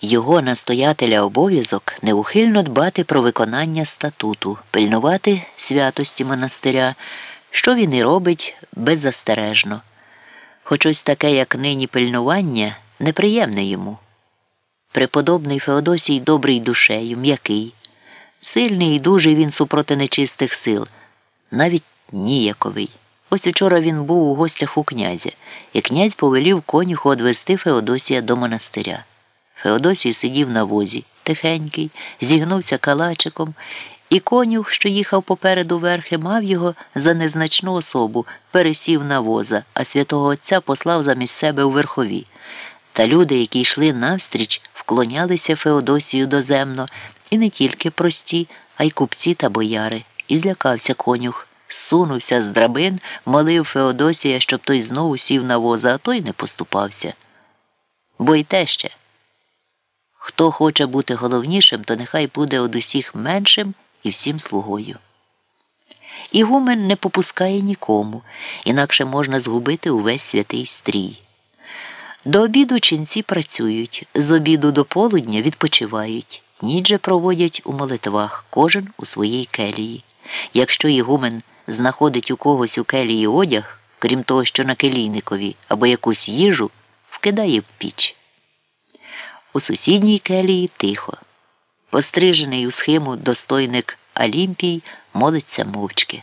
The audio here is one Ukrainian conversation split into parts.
Його настоятеля обов'язок неухильно дбати про виконання статуту, пильнувати святості монастиря, що він і робить беззастережно. Хоч ось таке, як нині пильнування, неприємне йому. Преподобний Феодосій добрий душею, м'який, сильний і дужий він супроти нечистих сил, навіть ніяковий. Ось учора він був у гостях у князя, і князь повелів конюху одвести Феодосія до монастиря. Феодосій сидів на возі, тихенький, зігнувся калачиком, і конюх, що їхав попереду верхи, мав його за незначну особу, пересів на воза, а святого Отця послав замість себе у верхові. Та люди, які йшли навстріч, вклонялися Феодосію доземно, і не тільки прості, а й купці та бояри. І злякався конюх, зсунувся з драбин, молив Феодосія, щоб той знову сів на воза, а той не поступався. Бо й те ще. Хто хоче бути головнішим, то нехай буде од усіх меншим і всім слугою. Ігумен не попускає нікому, інакше можна згубити увесь святий стрій. До обіду ченці працюють, з обіду до полудня відпочивають, ніч же проводять у молитвах, кожен у своїй келії. Якщо Ігумен знаходить у когось у келії одяг, крім того, що на келійникові, або якусь їжу, вкидає в піч. У сусідній келії тихо. Пострижений у схему достойник Алімпій молиться мовчки.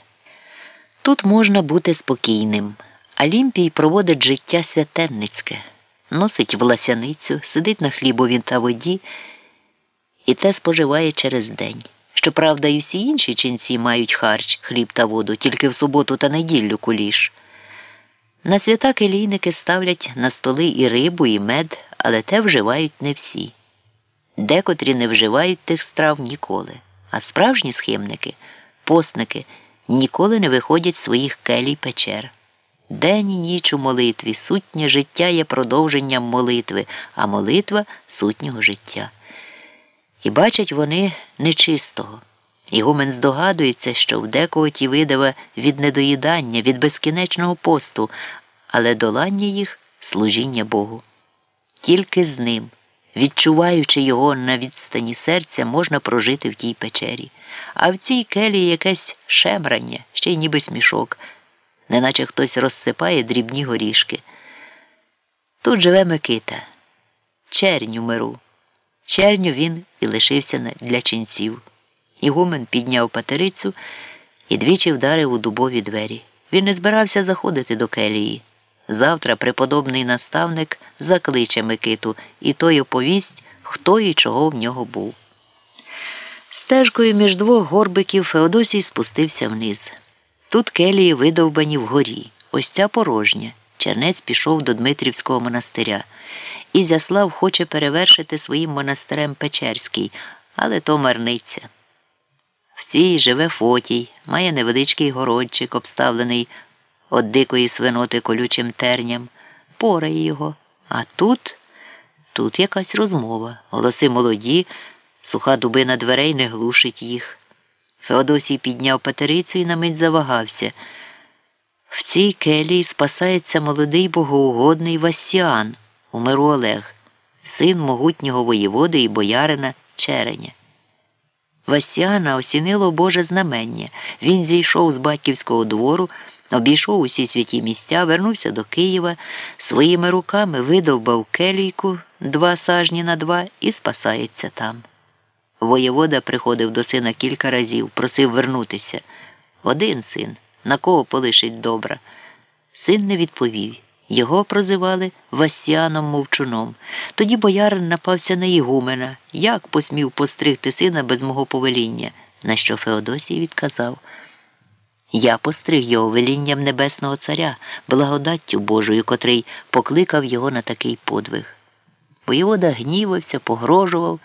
Тут можна бути спокійним. Алімпій проводить життя святенницьке, носить власяницю, сидить на хлібові та воді і те споживає через день. Щоправда, і всі інші ченці мають харч, хліб та воду, тільки в суботу та неділю куліш. На свята келійники ставлять на столи і рибу, і мед, але те вживають не всі. Декотрі не вживають тих страв ніколи, а справжні схимники, постники ніколи не виходять з своїх келій печер. День і ніч у молитві, сутнє життя є продовженням молитви, а молитва сутнього життя. І бачать вони нечистого. Ігумен здогадується, що в декого ті видава від недоїдання, від безкінечного посту, але долання їх служіння Богу. Тільки з ним, відчуваючи його на відстані серця, можна прожити в тій печері, а в цій келі якесь шемрання, ще й ніби смішок, неначе хтось розсипає дрібні горішки. Тут живе Микита, чернь у миру. Черню він і лишився для ченців. Ігумен підняв патерицю і двічі вдарив у дубові двері. Він не збирався заходити до келії. Завтра преподобний наставник закличе Микиту, і той оповість, хто і чого в нього був. Стежкою між двох горбиків Феодосій спустився вниз. Тут келії видовбані вгорі. Ось ця порожня. Чернець пішов до Дмитрівського монастиря. Ізяслав хоче перевершити своїм монастирем Печерський, але то марниця. В цій живе Фотій, має невеличкий городчик, обставлений від дикої свиноти колючим терням, порає його. А тут, тут якась розмова. Голоси молоді, суха дубина дверей не глушить їх. Феодосій підняв патерицю і на мить завагався. В цій келії спасається молодий богоугодний Васіан, умиру Олег, син могутнього воєводи і боярина Череня. Васяна осінило Боже знамення. Він зійшов з батьківського двору, обійшов усі святі місця, вернувся до Києва, своїми руками видовбав келійку два сажні на два і спасається там. Воєвода приходив до сина кілька разів, просив вернутися. Один син, на кого полишить добра. Син не відповів. Його прозивали Васяном мовчуном. Тоді боярин напався на Ігумена, як посмів постригти сина без мого повеління, на що Феодосій відказав. Я постриг його велінням Небесного Царя, благодаттю Божою, котрий покликав його на такий подвиг. Воєвода гнівався, погрожував.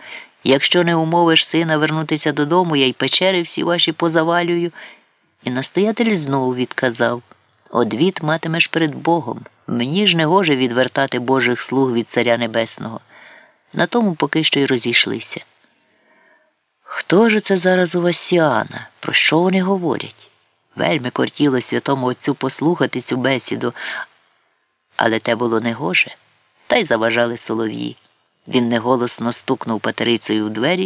Якщо не умовиш сина вернутися додому, я й печери всі ваші позавалюю. І настоятель знову відказав Одвід матимеш перед Богом. Мені ж не гоже відвертати Божих слуг від Царя Небесного. На тому поки що й розійшлися. Хто ж це зараз у Васіана? Про що вони говорять? Вельми кортіло святому отцю послухати цю бесіду, але те було негоже, та й заважали солов'ї. Він неголосно стукнув патерицею у двері